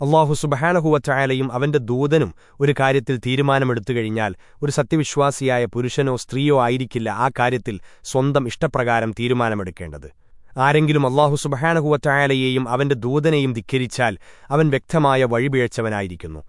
അള്ളാഹു സുബഹാനഹുവറ്റായാലയും അവന്റെ ദൂതനും ഒരു കാര്യത്തിൽ തീരുമാനമെടുത്തു കഴിഞ്ഞാൽ ഒരു സത്യവിശ്വാസിയായ പുരുഷനോ സ്ത്രീയോ ആയിരിക്കില്ല ആ കാര്യത്തിൽ സ്വന്തം ഇഷ്ടപ്രകാരം തീരുമാനമെടുക്കേണ്ടത്. ആരെങ്കിലും അള്ളാഹു സുബഹാനഹുവറ്റായാലയെയും അവന്റെ ദൂതനെയും ധിക്കരിച്ചാൽ അവൻ വ്യക്തമായ വഴിപിഴച്ചവനായിരിക്കുന്നു.